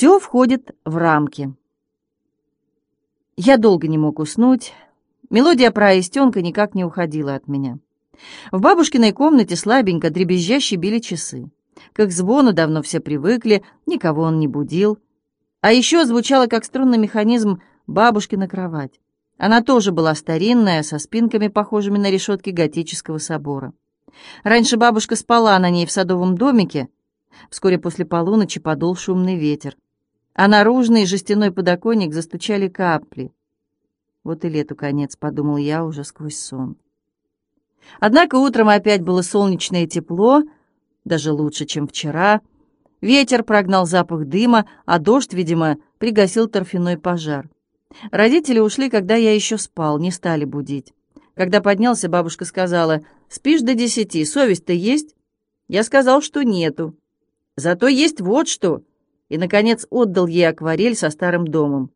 Все входит в рамки. Я долго не мог уснуть. Мелодия про Аистенка никак не уходила от меня. В бабушкиной комнате слабенько дребезжаще били часы. К их звону давно все привыкли, никого он не будил. А еще звучала, как струнный механизм, бабушкина кровать. Она тоже была старинная, со спинками, похожими на решетки готического собора. Раньше бабушка спала на ней в садовом домике. Вскоре после полуночи подул шумный ветер. А наружный жестяной подоконник застучали капли. Вот и лету конец, подумал я уже сквозь сон. Однако утром опять было солнечное тепло, даже лучше, чем вчера. Ветер прогнал запах дыма, а дождь, видимо, пригасил торфяной пожар. Родители ушли, когда я еще спал, не стали будить. Когда поднялся, бабушка сказала, «Спишь до десяти, совесть-то есть?» Я сказал, что нету. «Зато есть вот что!» И, наконец, отдал ей акварель со старым домом.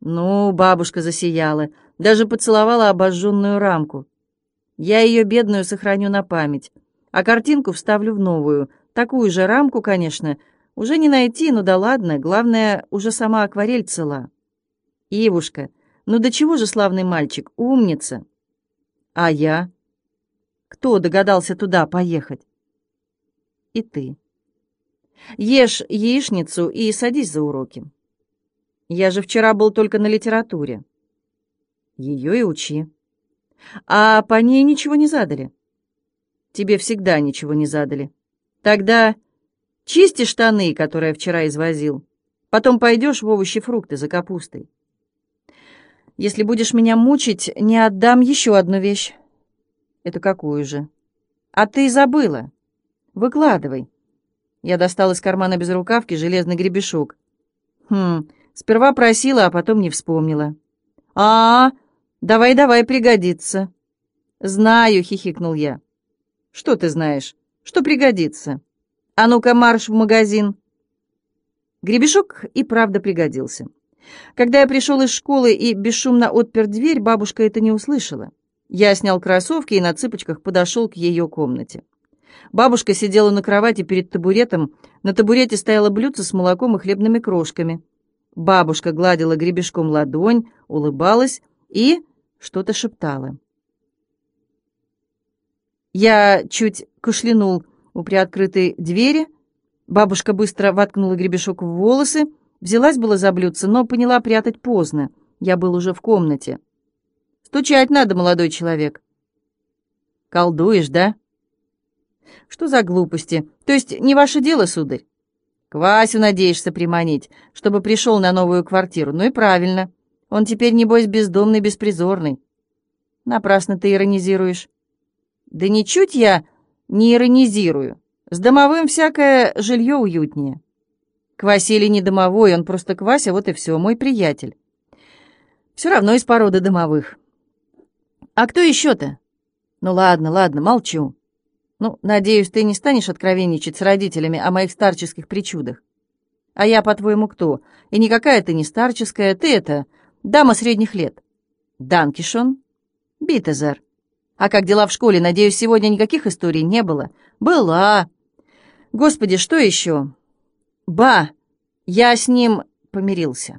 Ну, бабушка засияла, даже поцеловала обожженную рамку. Я ее бедную сохраню на память, а картинку вставлю в новую, такую же рамку, конечно, уже не найти, ну да ладно, главное, уже сама акварель цела. Ивушка, ну до чего же славный мальчик, умница. А я? Кто догадался туда поехать? И ты. Ешь яичницу и садись за уроки. Я же вчера был только на литературе. Ее и учи. А по ней ничего не задали? Тебе всегда ничего не задали. Тогда чисти штаны, которые вчера извозил. Потом пойдешь в овощи-фрукты за капустой. Если будешь меня мучить, не отдам еще одну вещь. Это какую же? А ты забыла. Выкладывай. Я достал из кармана безрукавки железный гребешок. Хм, сперва просила, а потом не вспомнила. А, давай-давай, пригодится. Знаю, хихикнул я. Что ты знаешь? Что пригодится? А ну-ка, марш в магазин. Гребешок и правда пригодился. Когда я пришел из школы и бесшумно отпер дверь, бабушка это не услышала. Я снял кроссовки и на цыпочках подошел к ее комнате. Бабушка сидела на кровати перед табуретом. На табурете стояло блюдце с молоком и хлебными крошками. Бабушка гладила гребешком ладонь, улыбалась и что-то шептала. Я чуть кашлянул у приоткрытой двери. Бабушка быстро воткнула гребешок в волосы, взялась было за блюдце, но поняла прятать поздно. Я был уже в комнате. «Стучать надо, молодой человек». «Колдуешь, да?» Что за глупости? То есть не ваше дело, сударь? К Васю надеешься приманить, чтобы пришел на новую квартиру. Ну и правильно. Он теперь, небось, бездомный, беспризорный. Напрасно ты иронизируешь. Да ничуть я не иронизирую. С домовым всякое жилье уютнее. К Василий не домовой, он просто Квася, вот и все, мой приятель. Все равно из породы домовых. А кто еще-то? Ну ладно, ладно, молчу. Ну, надеюсь, ты не станешь откровенничать с родителями о моих старческих причудах. А я, по-твоему, кто? И никакая ты не старческая, ты это, дама средних лет. Данкишон? Битезер. А как дела в школе? Надеюсь, сегодня никаких историй не было? Была. Господи, что еще? Ба, я с ним помирился.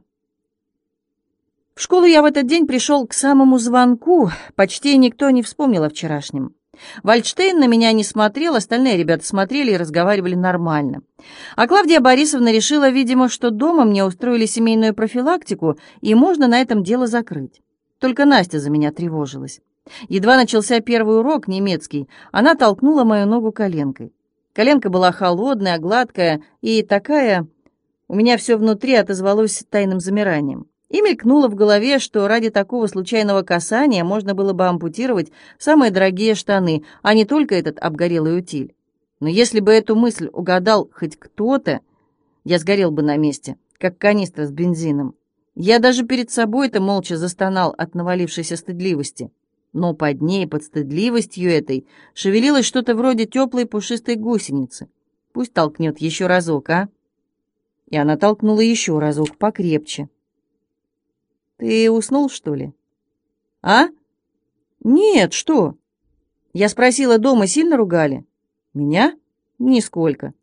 В школу я в этот день пришел к самому звонку, почти никто не вспомнил о вчерашнем. Вальдштейн на меня не смотрел, остальные ребята смотрели и разговаривали нормально. А Клавдия Борисовна решила, видимо, что дома мне устроили семейную профилактику, и можно на этом дело закрыть. Только Настя за меня тревожилась. Едва начался первый урок, немецкий, она толкнула мою ногу коленкой. Коленка была холодная, гладкая и такая... У меня все внутри отозвалось тайным замиранием. И мелькнуло в голове, что ради такого случайного касания можно было бы ампутировать самые дорогие штаны, а не только этот обгорелый утиль. Но если бы эту мысль угадал хоть кто-то, я сгорел бы на месте, как канистра с бензином. Я даже перед собой-то молча застонал от навалившейся стыдливости. Но под ней, под стыдливостью этой, шевелилось что-то вроде теплой пушистой гусеницы. Пусть толкнет еще разок, а? И она толкнула еще разок покрепче. Ты уснул, что ли? А? Нет, что? Я спросила, дома сильно ругали? Меня? Нисколько.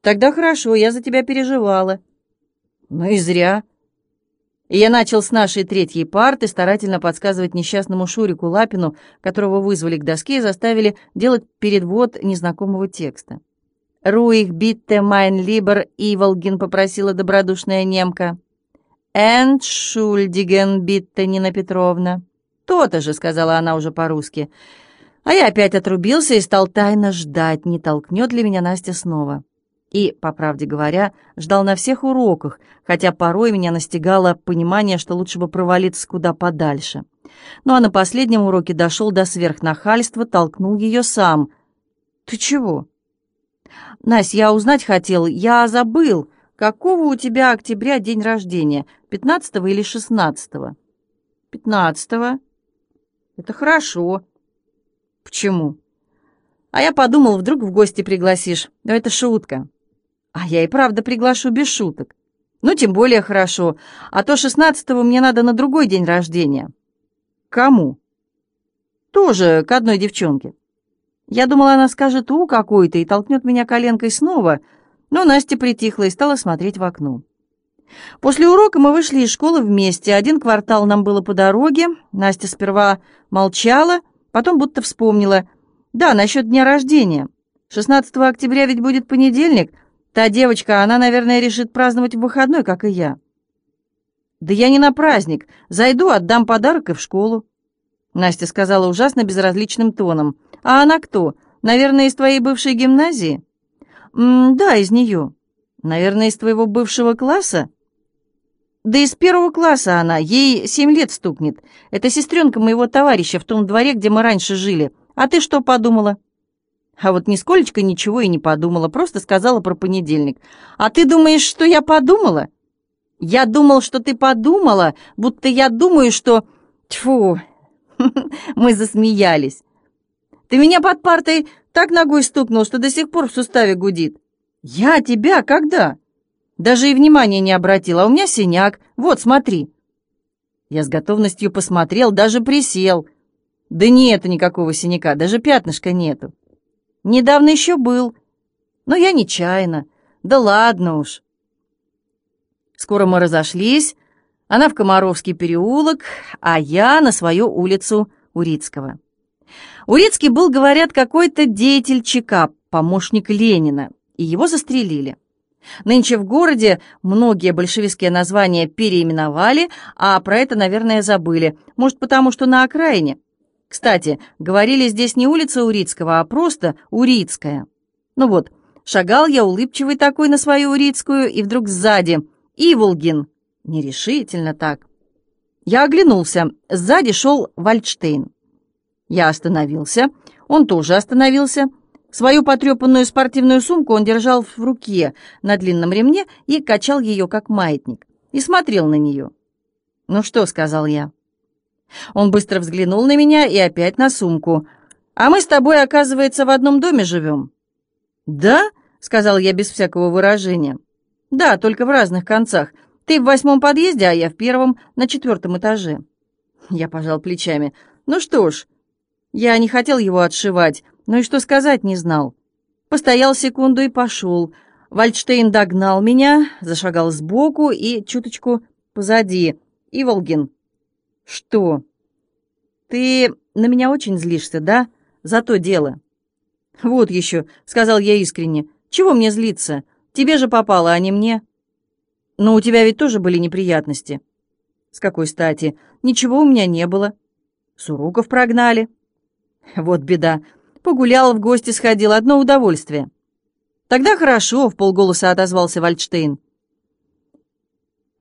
Тогда хорошо, я за тебя переживала. Ну и зря. Я начал с нашей третьей парты старательно подсказывать несчастному Шурику Лапину, которого вызвали к доске и заставили делать перевод незнакомого текста. «Руих битте майн либер Иволгин», — попросила добродушная немка. «Эндшульдиген битте Нина Петровна». «То-то же», — сказала она уже по-русски. А я опять отрубился и стал тайно ждать, не толкнет ли меня Настя снова. И, по правде говоря, ждал на всех уроках, хотя порой меня настигало понимание, что лучше бы провалиться куда подальше. Ну а на последнем уроке дошел до сверхнахальства, толкнул ее сам. «Ты чего?» «Настя, я узнать хотел, я забыл, какого у тебя октября день рождения, пятнадцатого или шестнадцатого?» «Пятнадцатого». «Это хорошо». «Почему?» «А я подумал, вдруг в гости пригласишь. Но это шутка». «А я и правда приглашу без шуток». «Ну, тем более хорошо. А то шестнадцатого мне надо на другой день рождения». «Кому?» «Тоже к одной девчонке». Я думала, она скажет «у» какой-то и толкнет меня коленкой снова, но Настя притихла и стала смотреть в окно. После урока мы вышли из школы вместе. Один квартал нам было по дороге. Настя сперва молчала, Потом будто вспомнила. «Да, насчет дня рождения. 16 октября ведь будет понедельник. Та девочка, она, наверное, решит праздновать в выходной, как и я». «Да я не на праздник. Зайду, отдам подарок и в школу». Настя сказала ужасно безразличным тоном. «А она кто? Наверное, из твоей бывшей гимназии?» М «Да, из нее». «Наверное, из твоего бывшего класса?» Да из первого класса она, ей семь лет стукнет. Это сестренка моего товарища в том дворе, где мы раньше жили. А ты что подумала?» А вот нисколечко ничего и не подумала, просто сказала про понедельник. «А ты думаешь, что я подумала?» «Я думал, что ты подумала, будто я думаю, что...» Тьфу! Мы засмеялись. «Ты меня под партой так ногой стукнул, что до сих пор в суставе гудит». «Я тебя когда?» Даже и внимания не обратил, а у меня синяк. Вот, смотри». Я с готовностью посмотрел, даже присел. Да нет никакого синяка, даже пятнышка нету. Недавно еще был, но я нечаянно. Да ладно уж. Скоро мы разошлись, она в Комаровский переулок, а я на свою улицу Урицкого. Урицкий был, говорят, какой-то деятель ЧК, помощник Ленина, и его застрелили. Нынче в городе многие большевистские названия переименовали, а про это, наверное, забыли. Может, потому что на окраине. Кстати, говорили здесь не улица Урицкого, а просто Урицкая. Ну вот, шагал я улыбчивый такой на свою Урицкую, и вдруг сзади Иволгин. Нерешительно так. Я оглянулся. Сзади шел Вальдштейн. Я остановился. Он тоже остановился. Свою потрепанную спортивную сумку он держал в руке на длинном ремне и качал ее, как маятник, и смотрел на нее. «Ну что?» — сказал я. Он быстро взглянул на меня и опять на сумку. «А мы с тобой, оказывается, в одном доме живем». «Да?» — сказал я без всякого выражения. «Да, только в разных концах. Ты в восьмом подъезде, а я в первом, на четвертом этаже». Я пожал плечами. «Ну что ж, я не хотел его отшивать, но и что сказать не знал. Постоял секунду и пошел. Вальдштейн догнал меня, зашагал сбоку и чуточку позади. «Иволгин». «Что?» «Ты на меня очень злишься, да? За то дело». «Вот еще», — сказал я искренне. «Чего мне злиться? Тебе же попало, а не мне». «Но у тебя ведь тоже были неприятности». «С какой стати? Ничего у меня не было». «С уроков прогнали». «Вот беда. Погулял, в гости сходил, одно удовольствие. Тогда хорошо, в полголоса отозвался Вальдштейн.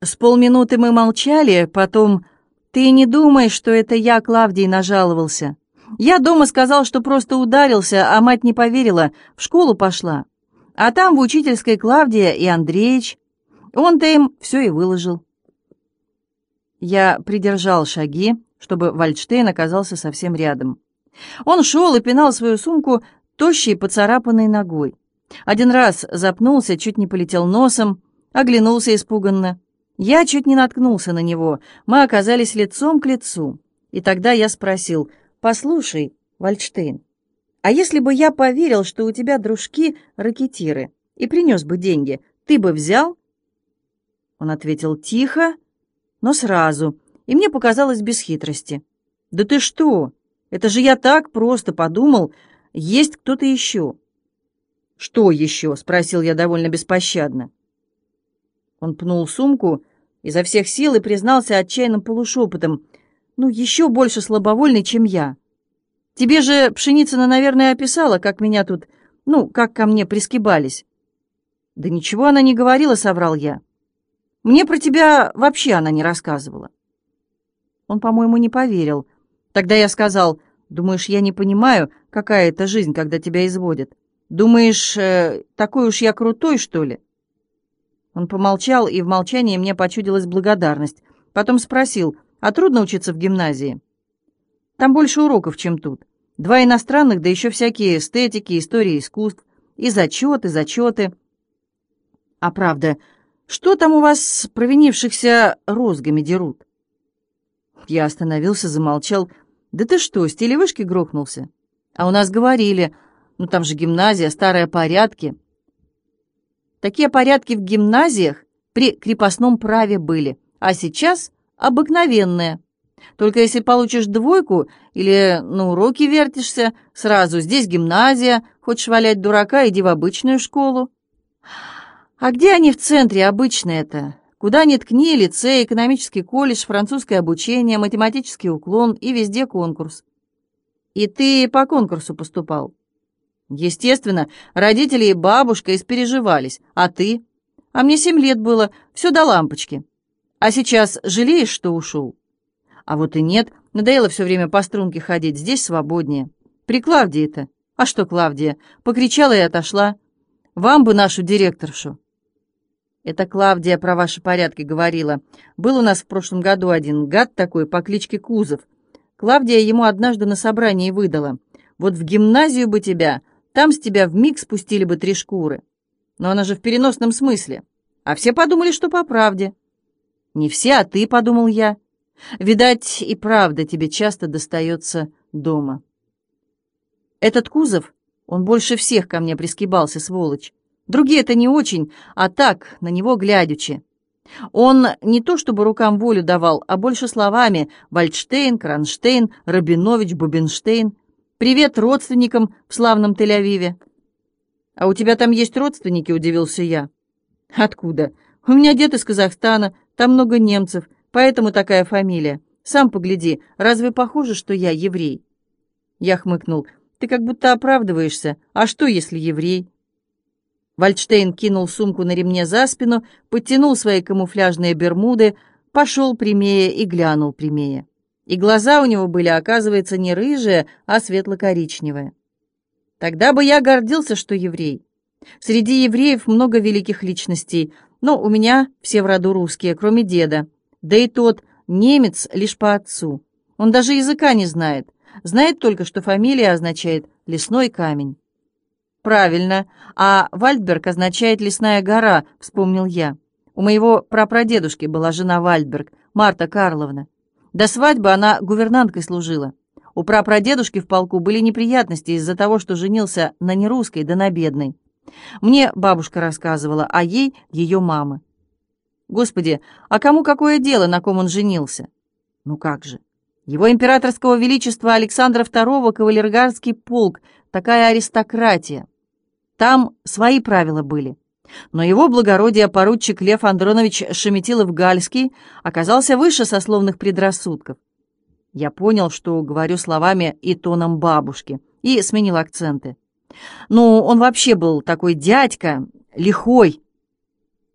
С полминуты мы молчали, потом... Ты не думай, что это я Клавдий нажаловался. Я дома сказал, что просто ударился, а мать не поверила, в школу пошла. А там в учительской Клавдия и Андреич. Он-то им все и выложил. Я придержал шаги, чтобы Вальдштейн оказался совсем рядом. Он шел и пинал свою сумку тощей поцарапанной ногой. Один раз запнулся, чуть не полетел носом, оглянулся испуганно. Я чуть не наткнулся на него. Мы оказались лицом к лицу. И тогда я спросил, «Послушай, Вальдштейн, а если бы я поверил, что у тебя дружки-ракетиры, и принес бы деньги, ты бы взял?» Он ответил тихо, но сразу, и мне показалось без хитрости. «Да ты что? Это же я так просто подумал, есть кто-то еще». «Что еще?» — спросил я довольно беспощадно. Он пнул сумку изо всех сил и признался отчаянным полушепотом. «Ну, еще больше слабовольный, чем я. Тебе же Пшеницына, наверное, описала, как меня тут, ну, как ко мне прискибались». «Да ничего она не говорила», — соврал я. «Мне про тебя вообще она не рассказывала». Он, по-моему, не поверил. Тогда я сказал, «Думаешь, я не понимаю, какая это жизнь, когда тебя изводят? Думаешь, э, такой уж я крутой, что ли?» Он помолчал, и в молчании мне почудилась благодарность. Потом спросил, «А трудно учиться в гимназии?» «Там больше уроков, чем тут. Два иностранных, да еще всякие эстетики, истории искусств, и зачеты, зачеты». «А правда, что там у вас провинившихся розгами дерут?» Я остановился, замолчал. «Да ты что, с телевышки грохнулся?» «А у нас говорили, ну там же гимназия, старые порядки». Такие порядки в гимназиях при крепостном праве были, а сейчас обыкновенные. Только если получишь двойку или на уроки вертишься, сразу здесь гимназия, хочешь валять дурака, иди в обычную школу. А где они в центре обычные-то? Куда ни ткни, лицей, экономический колледж, французское обучение, математический уклон и везде конкурс. И ты по конкурсу поступал? Естественно, родители и бабушка испереживались. А ты? А мне семь лет было, все до лампочки. А сейчас жалеешь, что ушел? А вот и нет, надоело все время по струнке ходить, здесь свободнее. При Клавдии-то. А что Клавдия? Покричала и отошла. Вам бы нашу директоршу. Это Клавдия про ваши порядки говорила. Был у нас в прошлом году один гад такой по кличке Кузов. Клавдия ему однажды на собрании выдала. Вот в гимназию бы тебя, там с тебя в миг спустили бы три шкуры. Но она же в переносном смысле. А все подумали, что по правде. Не все, а ты, подумал я. Видать, и правда тебе часто достается дома. Этот Кузов, он больше всех ко мне прискибался, сволочь. Другие-то не очень, а так, на него глядячи. Он не то чтобы рукам волю давал, а больше словами «Вальдштейн», «Кронштейн», «Рабинович», «Бубенштейн». «Привет родственникам в славном Тель-Авиве». «А у тебя там есть родственники?» — удивился я. «Откуда? У меня дед из Казахстана, там много немцев, поэтому такая фамилия. Сам погляди, разве похоже, что я еврей?» Я хмыкнул. «Ты как будто оправдываешься. А что, если еврей?» Вальдштейн кинул сумку на ремне за спину, подтянул свои камуфляжные бермуды, пошел прямее и глянул прямее. И глаза у него были, оказывается, не рыжие, а светло-коричневые. Тогда бы я гордился, что еврей. Среди евреев много великих личностей, но у меня все в роду русские, кроме деда. Да и тот немец лишь по отцу. Он даже языка не знает. Знает только, что фамилия означает «лесной камень». «Правильно. А Вальдберг означает «лесная гора», — вспомнил я. У моего прапрадедушки была жена Вальдберг, Марта Карловна. До свадьбы она гувернанткой служила. У прапрадедушки в полку были неприятности из-за того, что женился на нерусской да на бедной. Мне бабушка рассказывала, а ей ее мама. Господи, а кому какое дело, на ком он женился? Ну как же. Его императорского величества Александра II кавалергардский полк, такая аристократия. Там свои правила были. Но его благородие поручик Лев Андронович Шеметилов-Гальский оказался выше сословных предрассудков. Я понял, что говорю словами и тоном бабушки, и сменил акценты. Ну, он вообще был такой дядька, лихой.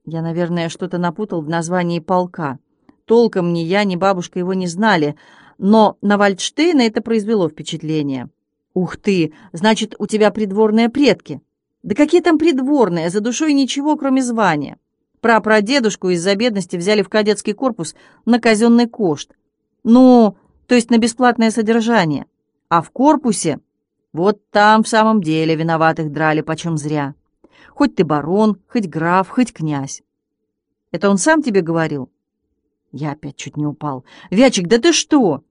Я, наверное, что-то напутал в названии полка. Толком ни я, ни бабушка его не знали, но на Вальдштейна это произвело впечатление. «Ух ты! Значит, у тебя придворные предки!» Да какие там придворные, за душой ничего, кроме звания. Прапрадедушку из-за бедности взяли в кадетский корпус на казенный кошт. Ну, то есть на бесплатное содержание. А в корпусе, вот там в самом деле виноватых драли почем зря. Хоть ты барон, хоть граф, хоть князь. Это он сам тебе говорил? Я опять чуть не упал. Вячик, да ты что?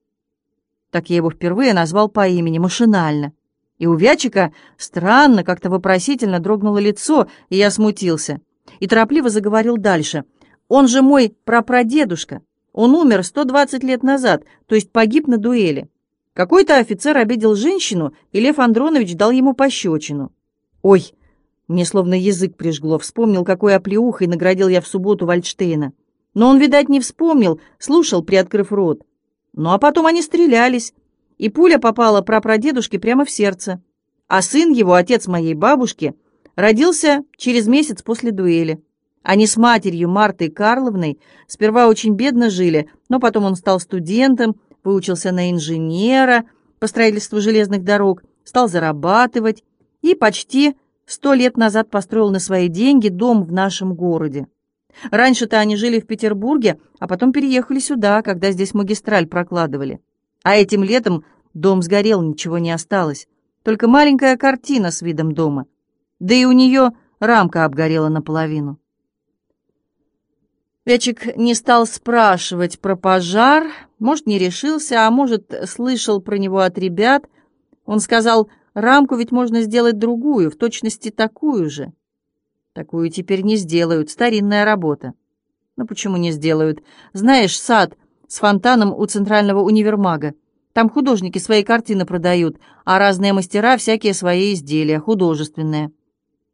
Так я его впервые назвал по имени, машинально. И у Вячика странно, как-то вопросительно дрогнуло лицо, и я смутился. И торопливо заговорил дальше. Он же мой прапрадедушка. Он умер 120 лет назад, то есть погиб на дуэли. Какой-то офицер обидел женщину, и Лев Андронович дал ему пощечину. Ой, мне словно язык прижгло, вспомнил, какой оплеухой наградил я в субботу Вальдштейна. Но он, видать, не вспомнил, слушал, приоткрыв рот. Ну а потом они стрелялись, и пуля попала прапрадедушке прямо в сердце. А сын его, отец моей бабушки, родился через месяц после дуэли. Они с матерью Мартой Карловной сперва очень бедно жили, но потом он стал студентом, выучился на инженера по строительству железных дорог, стал зарабатывать и почти сто лет назад построил на свои деньги дом в нашем городе. Раньше-то они жили в Петербурге, а потом переехали сюда, когда здесь магистраль прокладывали. А этим летом дом сгорел, ничего не осталось. Только маленькая картина с видом дома. Да и у нее рамка обгорела наполовину. Вячик не стал спрашивать про пожар, может, не решился, а может, слышал про него от ребят. Он сказал, рамку ведь можно сделать другую, в точности такую же. Такую теперь не сделают, старинная работа. Ну почему не сделают? Знаешь, сад с фонтаном у центрального универмага. Там художники свои картины продают, а разные мастера всякие свои изделия, художественные.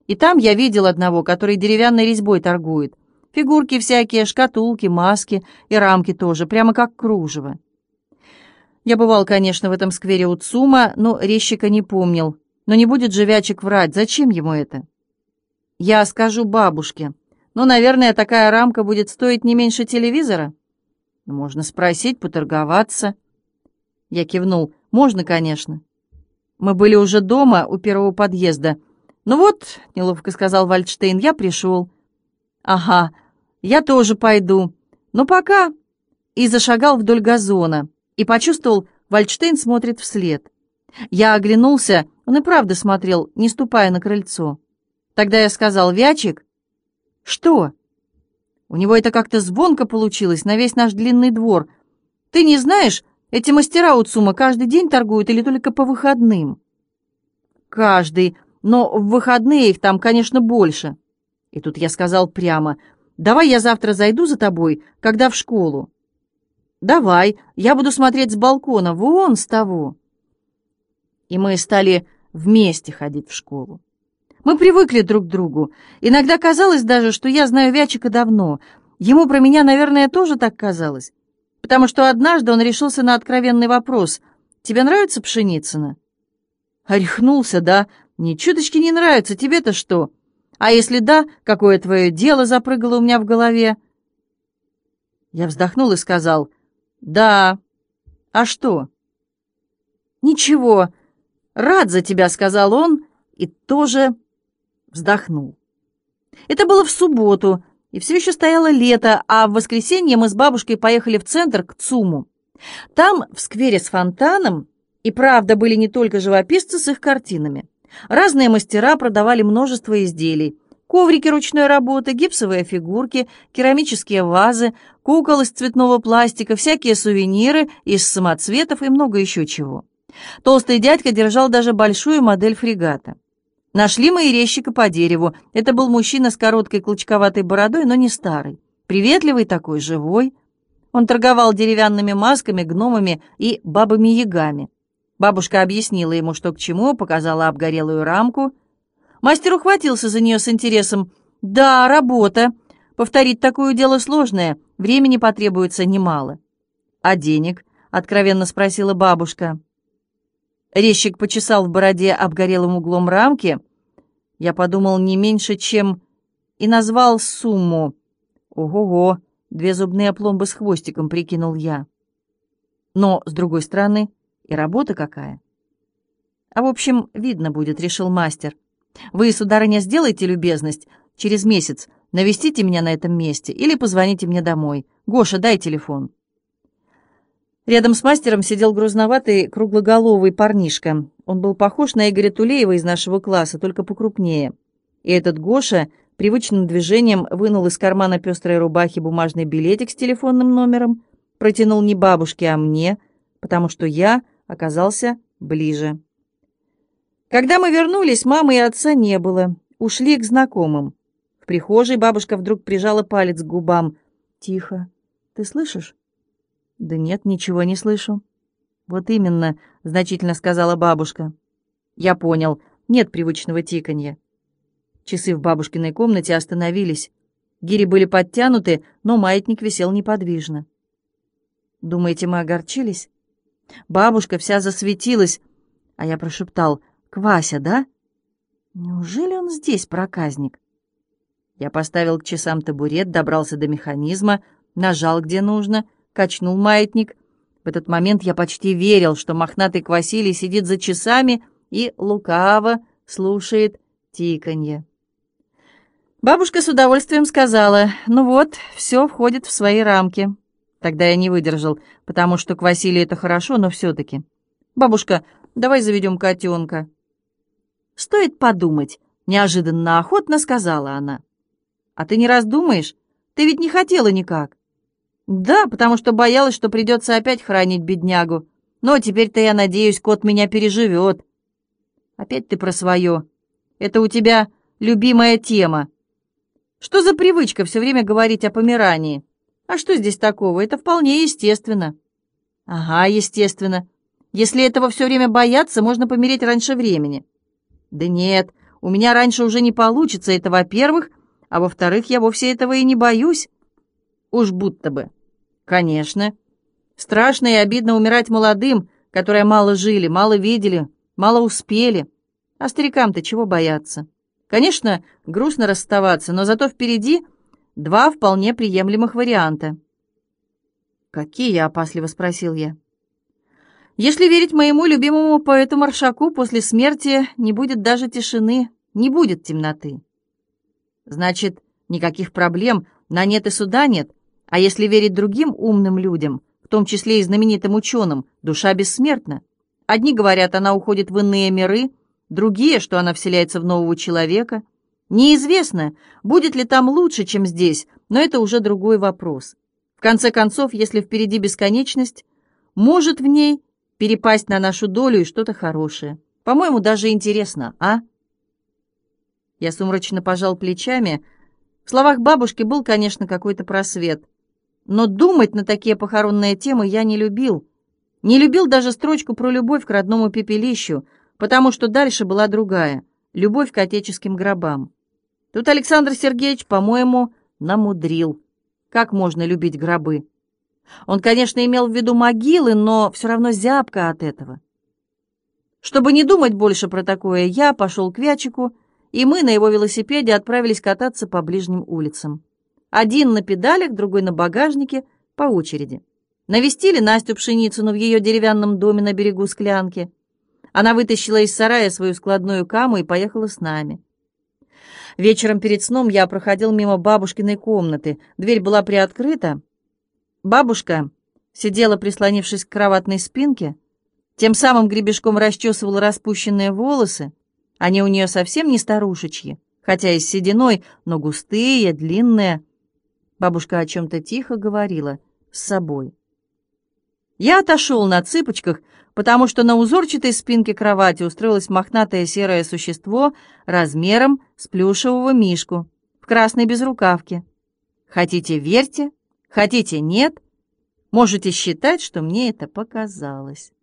И там я видел одного, который деревянной резьбой торгует. Фигурки всякие, шкатулки, маски и рамки тоже, прямо как кружево. Я бывал, конечно, в этом сквере у ЦУМа, но резчика не помнил. Но не будет же Вячик врать, зачем ему это? Я скажу бабушке. Ну, наверное, такая рамка будет стоить не меньше телевизора. Можно спросить, поторговаться. Я кивнул. Можно, конечно. Мы были уже дома у первого подъезда. Ну вот, неловко сказал Вальдштейн, я пришел. Ага, я тоже пойду. Но пока... И зашагал вдоль газона. И почувствовал, Вальдштейн смотрит вслед. Я оглянулся, он и правда смотрел, не ступая на крыльцо. Тогда я сказал, Вячик, что? У него это как-то звонко получилось на весь наш длинный двор. Ты не знаешь, эти мастера у ЦУМа каждый день торгуют или только по выходным? Каждый, но в выходные их там, конечно, больше. И тут я сказал прямо, давай я завтра зайду за тобой, когда в школу. Давай, я буду смотреть с балкона, вон с того. И мы стали вместе ходить в школу. Мы привыкли друг к другу. Иногда казалось даже, что я знаю Вячика давно. Ему про меня, наверное, тоже так казалось. Потому что однажды он решился на откровенный вопрос. «Тебе нравится Пшеницына?» Орехнулся, да? Ни чуточки не нравится. Тебе-то что? А если да, какое твое дело запрыгало у меня в голове? Я вздохнул и сказал, «Да. А что?» «Ничего. Рад за тебя», — сказал он, и тоже вздохнул. Это было в субботу, и все еще стояло лето, а в воскресенье мы с бабушкой поехали в центр к ЦУМу. Там, в сквере с фонтаном, и правда были не только живописцы с их картинами. Разные мастера продавали множество изделий. Коврики ручной работы, гипсовые фигурки, керамические вазы, кукол из цветного пластика, всякие сувениры из самоцветов и много еще чего. Толстый дядька держал даже большую модель фрегата. Нашли мы и резчика по дереву. Это был мужчина с короткой клочковатой бородой, но не старый. Приветливый такой, живой. Он торговал деревянными масками, гномами и бабами-ягами. Бабушка объяснила ему, что к чему, показала обгорелую рамку. Мастер ухватился за нее с интересом. «Да, работа. Повторить такое дело сложное, времени потребуется немало». «А денег?» — откровенно спросила бабушка. Резчик почесал в бороде обгорелым углом рамки. Я подумал не меньше, чем... И назвал сумму. Ого-го, две зубные пломбы с хвостиком, прикинул я. Но, с другой стороны, и работа какая. А в общем, видно будет, решил мастер. Вы, сударыня, сделайте любезность. Через месяц навестите меня на этом месте или позвоните мне домой. Гоша, дай телефон. Рядом с мастером сидел грузноватый круглоголовый парнишка. Он был похож на Игоря Тулеева из нашего класса, только покрупнее. И этот Гоша привычным движением вынул из кармана пестрой рубахи бумажный билетик с телефонным номером, протянул не бабушке, а мне, потому что я оказался ближе. Когда мы вернулись, мамы и отца не было, ушли к знакомым. В прихожей бабушка вдруг прижала палец к губам. Тихо. Ты слышишь? Да нет, ничего не слышу. Вот именно, значительно сказала бабушка. Я понял. Нет привычного тиканья. Часы в бабушкиной комнате остановились. Гири были подтянуты, но маятник висел неподвижно. «Думаете, мы огорчились?» Бабушка вся засветилась, а я прошептал «Квася, да?» «Неужели он здесь, проказник?» Я поставил к часам табурет, добрался до механизма, нажал где нужно, качнул маятник. В этот момент я почти верил, что мохнатый Квасилий сидит за часами и лукаво слушает тиканье. Бабушка с удовольствием сказала, «Ну вот, все входит в свои рамки». Тогда я не выдержал, потому что Квасилий это хорошо, но все-таки. «Бабушка, давай заведем котенка». «Стоит подумать», — неожиданно охотно сказала она. «А ты не раздумаешь? Ты ведь не хотела никак». «Да, потому что боялась, что придется опять хранить беднягу. Но теперь-то, я надеюсь, кот меня переживет». «Опять ты про свое. Это у тебя любимая тема. Что за привычка все время говорить о помирании? А что здесь такого? Это вполне естественно». «Ага, естественно. Если этого все время бояться, можно помереть раньше времени». «Да нет, у меня раньше уже не получится, это во-первых, а во-вторых, я вовсе этого и не боюсь». «Уж будто бы». «Конечно. Страшно и обидно умирать молодым, которые мало жили, мало видели, мало успели. А старикам-то чего бояться? Конечно, грустно расставаться, но зато впереди два вполне приемлемых варианта». «Какие?» — опасливо спросил я. Если верить моему любимому поэту Маршаку, после смерти не будет даже тишины, не будет темноты. Значит, никаких проблем, на нет и суда нет, а если верить другим умным людям, в том числе и знаменитым ученым, душа бессмертна. Одни говорят, она уходит в иные миры, другие, что она вселяется в нового человека. Неизвестно, будет ли там лучше, чем здесь, но это уже другой вопрос. В конце концов, если впереди бесконечность, может в ней перепасть на нашу долю и что-то хорошее. По-моему, даже интересно, а? Я сумрачно пожал плечами. В словах бабушки был, конечно, какой-то просвет. Но думать на такие похоронные темы я не любил. Не любил даже строчку про любовь к родному пепелищу, потому что дальше была другая — любовь к отеческим гробам. Тут Александр Сергеевич, по-моему, намудрил. Как можно любить гробы? Он, конечно, имел в виду могилы, но все равно зябко от этого. Чтобы не думать больше про такое, я пошел к Вячику, и мы на его велосипеде отправились кататься по ближним улицам. Один на педалях, другой на багажнике, по очереди. Навестили Настю Пшеницыну в ее деревянном доме на берегу Склянки. Она вытащила из сарая свою складную каму и поехала с нами. Вечером перед сном я проходил мимо бабушкиной комнаты. Дверь была приоткрыта, Бабушка сидела, прислонившись к кроватной спинке, тем самым гребешком расчесывала распущенные волосы. Они у нее совсем не старушечьи, хотя и с сединой, но густые, длинные. Бабушка о чем-то тихо говорила с собой. Я отошел на цыпочках, потому что на узорчатой спинке кровати устроилось мохнатое серое существо размером с плюшевого мишку в красной безрукавке. Хотите, верьте, Хотите, нет, можете считать, что мне это показалось.